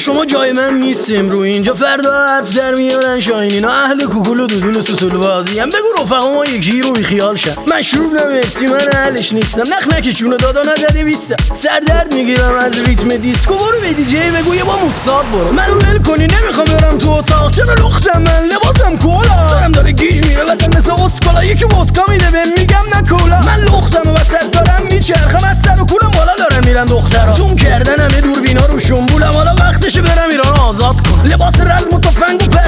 شما جای من نیستیم. رو اینجا فردا حرف در میارن شاینین اهل کوکول و دودول و سوسول بازی هم. بگو رفقا ما یکی رو بی خیال شن مشروب نمی‌رسی من اهلش نیستم. نخ نکه چونه دادا نزده بیستم سردرد می‌گیرم از ریتم دیسکو. برو به دیجی بگو یه با موکسات برو. منو ول کنی نمی‌خوام برم تو اتاق. چرا لختم من؟ لباسم کولا سرم داره گیج میره واسه مثل اسکالا یکی ودکا میده بهم میگم نه کولا من لختم و وسط دارم میچرخم. از سر و کولم بالا میرن دخترا Le bosseras, mon top 20,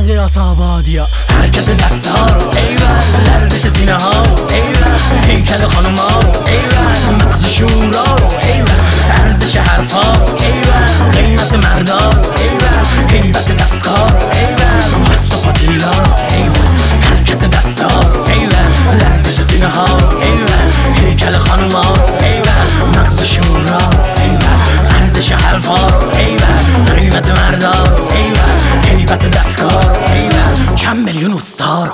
غير صبادية هكذا الأسرار. چند میلیون اوستا رو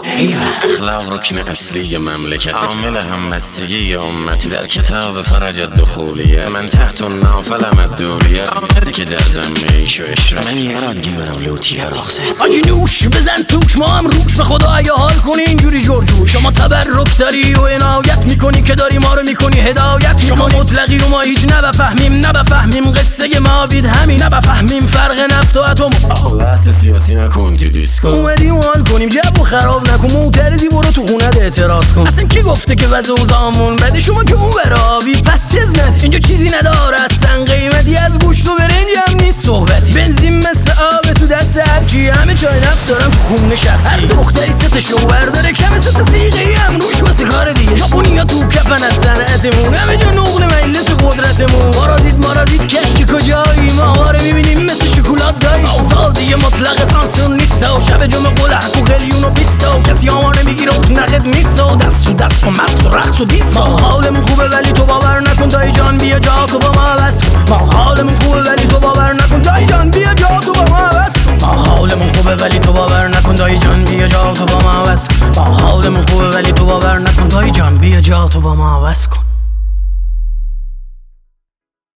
اخلاق رکن اصلی مملکت. عامل همبستگی امت. در کتاب فرج دخولیه من تحت نافلم الدولیه. آمده که در زمه ایش و اشرت من یه رادگی برم لوتیه رخصت آجی نوش بزن توش. ما هم روش به خدا اگه حال کنی اینجوری جور شما تبرک داری و عنایت می‌کنی که داری ما رو می‌کنی. هدایت شما مطلقی و ما هیچ نبفهمیم. نبفهمیم قصه ما. بید همین. نبفهمیم فرق نفت و اتم. سیاسی نکن تو دیسکو. اومدیم حال کنیم جب خراب نکن. معترضی برو تو خونه اعتراض کن. اصلا کی گفته که وضع اوزامون بده؟ شما که اون برابی پس چزنت اینجا چیزی نداره. اصلا قیمتی از گوشت و برنج هم نیست صحبتی. بنزین مثل آب تو دست هرکی همه چای نفت دارن تو خونه شخصی هر دختری ست شوهر داره کم ست سیغه هم. روش واسه کار دیگه. ژاپنی تو کفن از صنعتمون همه جا نقد نیست و دست و دست و مست و و دیست ما حالمون خوبه ولی تو باور نکن دایی جان بیا جا تو با ما ما حالمون خوبه ولی تو باور نکن دایی جان بیا جا تو با ما ما حالمون خوبه ولی تو باور نکن دایی جان بیا جا تو با ما ما حالمون خوبه ولی تو باور نکن دایی جان بیا جا تو با ما بس کن.